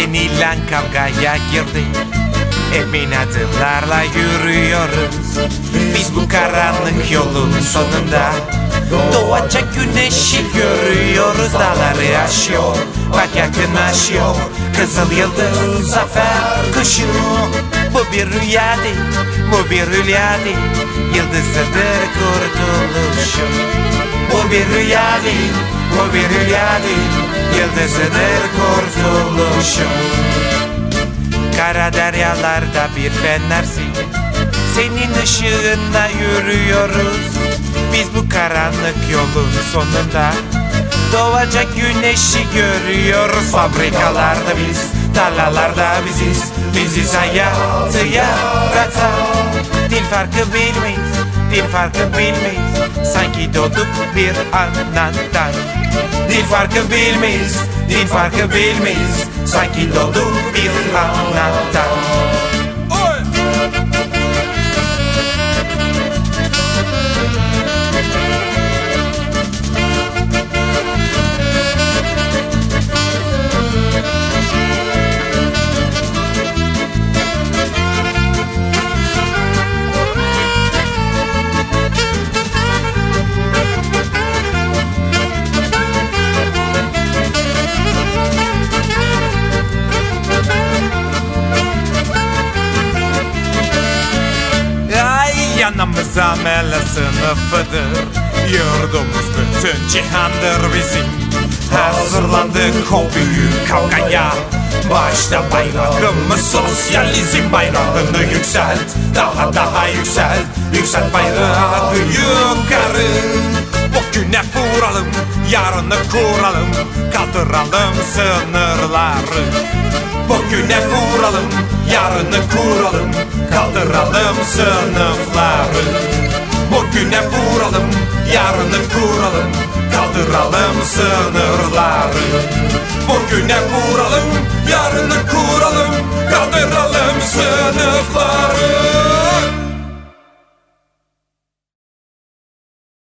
Denilen kavgaya girdi. Emin adımlarla yürüyoruz. Biz bu karanlık yolun sonunda. Doğacak güneşi görüyoruz Dağları aşıyor Bak yakınlaşıyor Kızıl yıldız zafer kuşu. Bu bir rüya değil Bu bir rüya değil. Yıldızıdır kurtuluşum. Bu bir rüya değil Bu bir rüya değil Yıldızıdır kurtuluşum. Kara deryalarda bir fenersin Senin ışığında yürüyoruz. Biz bu karanlık yolun sonunda Doğacak güneşi görüyoruz. Fabrikalarda biz, tarlalarda biziz. Biziz hayatı yaratan Dil farkı bilmeyiz, dil farkı bilmeyiz. Sanki doğduk bir anandan. Dil farkı bilmeyiz, dil farkı bilmeyiz. Sanki doğduk bir anandan Ay yanımıza mele sınıfıdır. Yurdumuz bütün cihandır bizim. Hazırlandık o büyük kavgaya. Başta bayrağımız sosyalizm bayrağını yükselt. Daha daha yükselt. Yükselt bayrağı yukarı. Bugüne vuralım Yarını kuralım. Kaldıralım sınırları Bugüne vuralım Yarını kuralım Kaldıralım sınıfları. Bugüne vuralım Yarını kuralım Kaldıralım sınırları. Bugüne vuralım Yarını kuralım Kaldıralım sınıfları